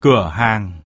cửa hàng.